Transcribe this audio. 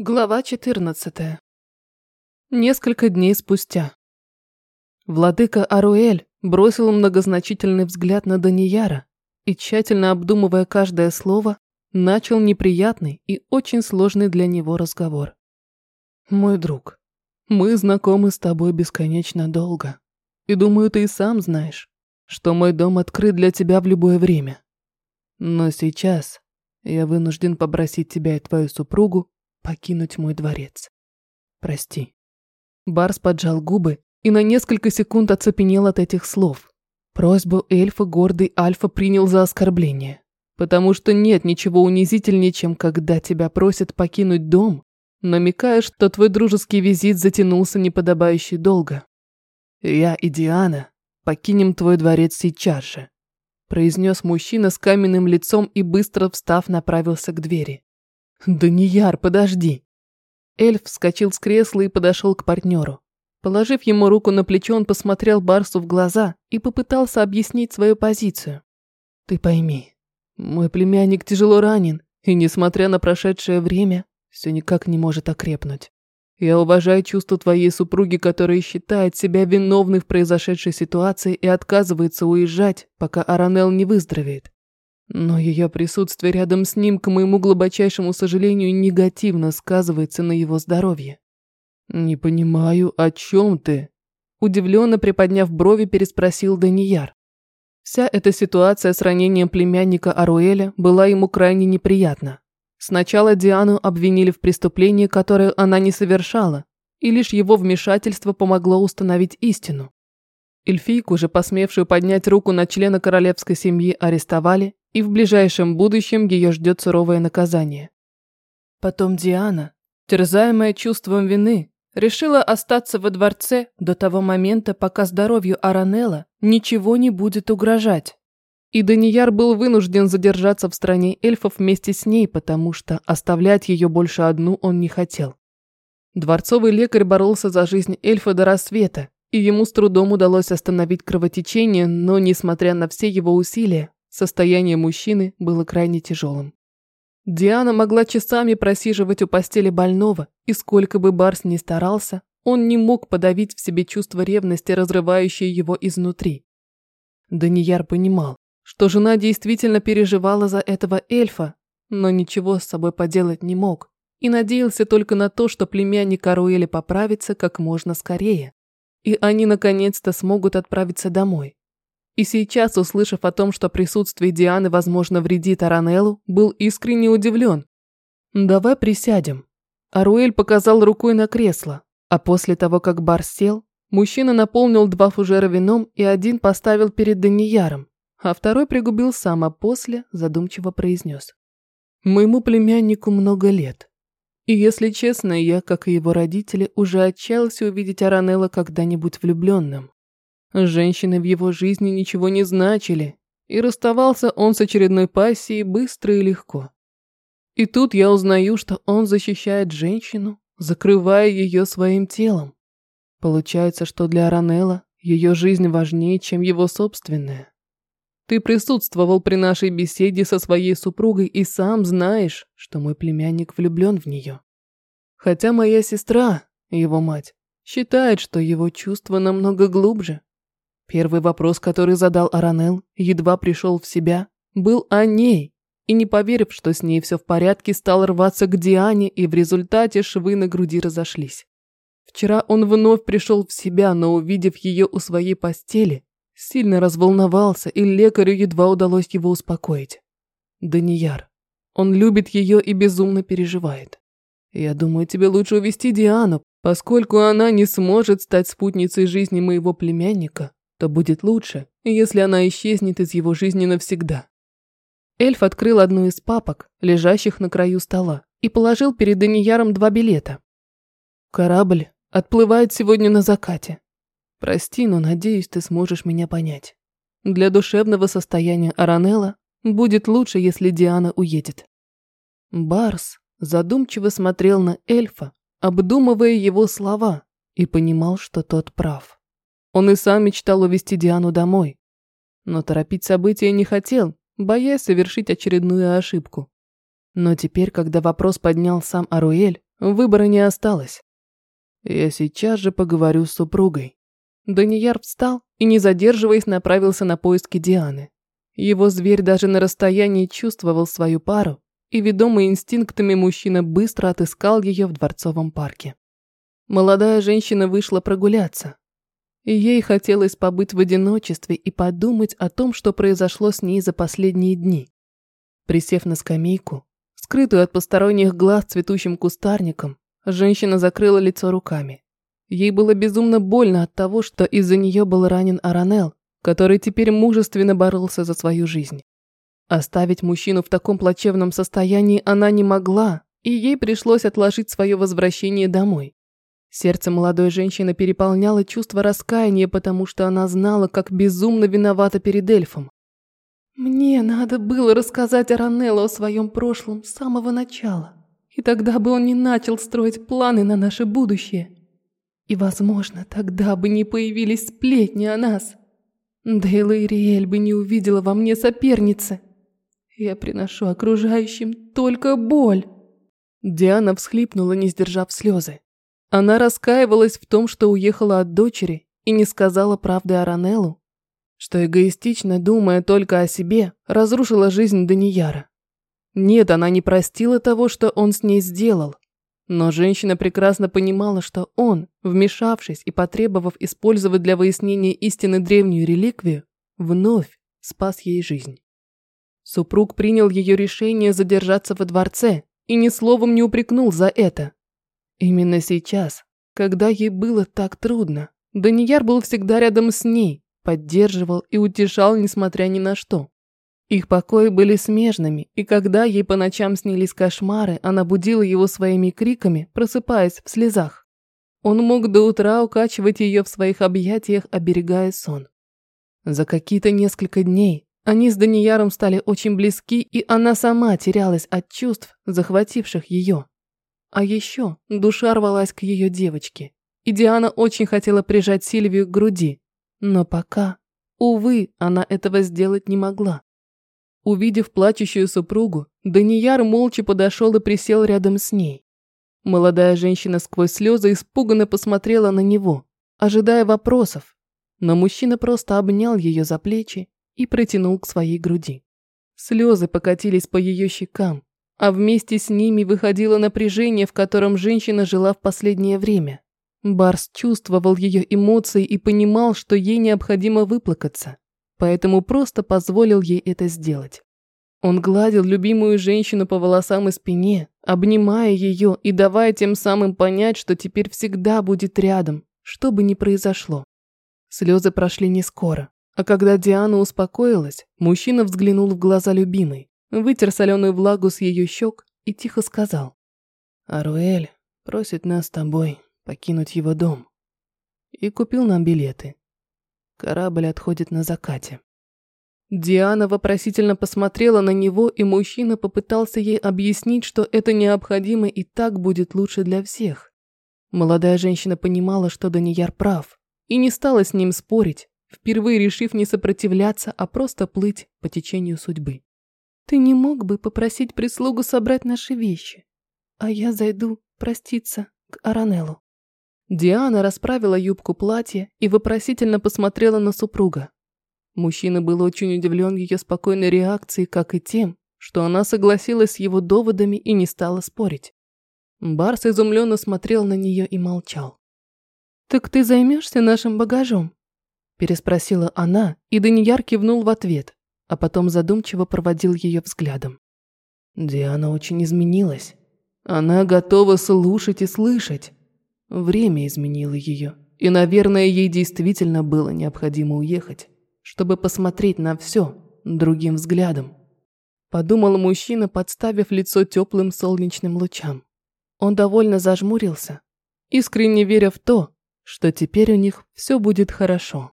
Глава 14. Несколько дней спустя. Владыка Аруэль бросил многозначительный взгляд на Данияра и, тщательно обдумывая каждое слово, начал неприятный и очень сложный для него разговор. «Мой друг, мы знакомы с тобой бесконечно долго, и думаю, ты и сам знаешь, что мой дом открыт для тебя в любое время. Но сейчас я вынужден попросить тебя и твою супругу покинуть мой дворец. Прости. Барс поджал губы и на несколько секунд оцепенел от этих слов. Просьбу эльфа гордый Альфа принял за оскорбление, потому что нет ничего унизительнее, чем когда тебя просят покинуть дом, намекая, что твой дружеский визит затянулся неподобающе долго. Я и Диана покинем твой дворец сейчас же, произнес мужчина с каменным лицом и быстро встав направился к двери. «Данияр, подожди!» Эльф вскочил с кресла и подошел к партнеру. Положив ему руку на плечо, он посмотрел Барсу в глаза и попытался объяснить свою позицию. «Ты пойми, мой племянник тяжело ранен, и, несмотря на прошедшее время, все никак не может окрепнуть. Я уважаю чувство твоей супруги, которая считает себя виновной в произошедшей ситуации и отказывается уезжать, пока Аранел не выздоровеет. Но ее присутствие рядом с ним, к моему глубочайшему сожалению, негативно сказывается на его здоровье. «Не понимаю, о чем ты?» Удивленно приподняв брови, переспросил Данияр. Вся эта ситуация с ранением племянника Аруэля была ему крайне неприятна. Сначала Диану обвинили в преступлении, которое она не совершала, и лишь его вмешательство помогло установить истину. Эльфийку же, посмевшую поднять руку на члена королевской семьи, арестовали и в ближайшем будущем ее ждет суровое наказание. Потом Диана, терзаемая чувством вины, решила остаться во дворце до того момента, пока здоровью Аранелла ничего не будет угрожать. И Данияр был вынужден задержаться в стране эльфов вместе с ней, потому что оставлять ее больше одну он не хотел. Дворцовый лекарь боролся за жизнь эльфа до рассвета, и ему с трудом удалось остановить кровотечение, но, несмотря на все его усилия, Состояние мужчины было крайне тяжелым. Диана могла часами просиживать у постели больного, и сколько бы Барс ни старался, он не мог подавить в себе чувство ревности, разрывающее его изнутри. Данияр понимал, что жена действительно переживала за этого эльфа, но ничего с собой поделать не мог и надеялся только на то, что племянник Аруэля поправится как можно скорее, и они наконец-то смогут отправиться домой. И сейчас, услышав о том, что присутствие Дианы, возможно, вредит Аранеллу, был искренне удивлен. «Давай присядем». Аруэль показал рукой на кресло, а после того, как бар сел, мужчина наполнил два фужера вином и один поставил перед Данияром, а второй пригубил сам, а после задумчиво произнес. «Моему племяннику много лет. И если честно, я, как и его родители, уже отчаялся увидеть Аранелла когда-нибудь влюбленным. Женщины в его жизни ничего не значили, и расставался он с очередной пассией быстро и легко. И тут я узнаю, что он защищает женщину, закрывая ее своим телом. Получается, что для Аранелла ее жизнь важнее, чем его собственная. Ты присутствовал при нашей беседе со своей супругой и сам знаешь, что мой племянник влюблен в нее. Хотя моя сестра, его мать, считает, что его чувства намного глубже. Первый вопрос, который задал Аранел, едва пришел в себя, был о ней, и не поверив, что с ней все в порядке, стал рваться к Диане, и в результате швы на груди разошлись. Вчера он вновь пришел в себя, но увидев ее у своей постели, сильно разволновался, и лекарю едва удалось его успокоить. Данияр. Он любит ее и безумно переживает. Я думаю, тебе лучше увести Диану, поскольку она не сможет стать спутницей жизни моего племянника, то будет лучше, если она исчезнет из его жизни навсегда. Эльф открыл одну из папок, лежащих на краю стола, и положил перед Данияром два билета. «Корабль отплывает сегодня на закате. Прости, но надеюсь, ты сможешь меня понять. Для душевного состояния Аранелла будет лучше, если Диана уедет». Барс задумчиво смотрел на эльфа, обдумывая его слова, и понимал, что тот прав. Он и сам мечтал увезти Диану домой. Но торопить события не хотел, боясь совершить очередную ошибку. Но теперь, когда вопрос поднял сам Аруэль, Выбора не осталось. Я сейчас же поговорю с супругой. Данияр встал и, не задерживаясь, направился на поиски Дианы. Его зверь даже на расстоянии чувствовал свою пару, и, ведомый инстинктами, мужчина быстро отыскал ее в дворцовом парке. Молодая женщина вышла прогуляться. И ей хотелось побыть в одиночестве и подумать о том, что произошло с ней за последние дни. Присев на скамейку, скрытую от посторонних глаз цветущим кустарником, женщина закрыла лицо руками. Ей было безумно больно от того, что из-за нее был ранен Аранел, который теперь мужественно боролся за свою жизнь. Оставить мужчину в таком плачевном состоянии она не могла, и ей пришлось отложить свое возвращение домой. Сердце молодой женщины переполняло чувство раскаяния, потому что она знала, как безумно виновата перед эльфом. «Мне надо было рассказать Аранелло о своем прошлом с самого начала, и тогда бы он не начал строить планы на наше будущее. И, возможно, тогда бы не появились сплетни о нас. Да и Лейриэль бы не увидела во мне соперницы. Я приношу окружающим только боль». Диана всхлипнула, не сдержав слезы. Она раскаивалась в том, что уехала от дочери и не сказала правды Аранеллу, что эгоистично, думая только о себе, разрушила жизнь Данияра. Нет, она не простила того, что он с ней сделал. Но женщина прекрасно понимала, что он, вмешавшись и потребовав использовать для выяснения истины древнюю реликвию, вновь спас ей жизнь. Супруг принял ее решение задержаться во дворце и ни словом не упрекнул за это. Именно сейчас, когда ей было так трудно, Данияр был всегда рядом с ней, поддерживал и утешал, несмотря ни на что. Их покои были смежными, и когда ей по ночам снились кошмары, она будила его своими криками, просыпаясь в слезах. Он мог до утра укачивать ее в своих объятиях, оберегая сон. За какие-то несколько дней они с Данияром стали очень близки, и она сама терялась от чувств, захвативших ее. А еще душа рвалась к ее девочке, и Диана очень хотела прижать Сильвию к груди. Но пока, увы, она этого сделать не могла. Увидев плачущую супругу, Данияр молча подошел и присел рядом с ней. Молодая женщина сквозь слезы испуганно посмотрела на него, ожидая вопросов, но мужчина просто обнял ее за плечи и протянул к своей груди. Слезы покатились по ее щекам, а вместе с ними выходило напряжение, в котором женщина жила в последнее время. Барс чувствовал ее эмоции и понимал, что ей необходимо выплакаться, поэтому просто позволил ей это сделать. Он гладил любимую женщину по волосам и спине, обнимая ее и давая тем самым понять, что теперь всегда будет рядом, что бы ни произошло. Слезы прошли не скоро, а когда Диана успокоилась, мужчина взглянул в глаза любимой вытер соленую влагу с ее щек и тихо сказал. «Аруэль просит нас с тобой покинуть его дом. И купил нам билеты. Корабль отходит на закате». Диана вопросительно посмотрела на него, и мужчина попытался ей объяснить, что это необходимо и так будет лучше для всех. Молодая женщина понимала, что Данияр прав, и не стала с ним спорить, впервые решив не сопротивляться, а просто плыть по течению судьбы. Ты не мог бы попросить прислугу собрать наши вещи, а я зайду проститься к Аранеллу. Диана расправила юбку платья и вопросительно посмотрела на супруга. Мужчина был очень удивлен ее спокойной реакцией, как и тем, что она согласилась с его доводами и не стала спорить. Барс изумленно смотрел на нее и молчал. «Так ты займешься нашим багажом?» Переспросила она, и Данияр кивнул в ответ а потом задумчиво проводил ее взглядом. Диана очень изменилась. Она готова слушать и слышать. Время изменило ее, и, наверное, ей действительно было необходимо уехать, чтобы посмотреть на все другим взглядом. Подумал мужчина, подставив лицо теплым солнечным лучам. Он довольно зажмурился, искренне веря в то, что теперь у них все будет хорошо.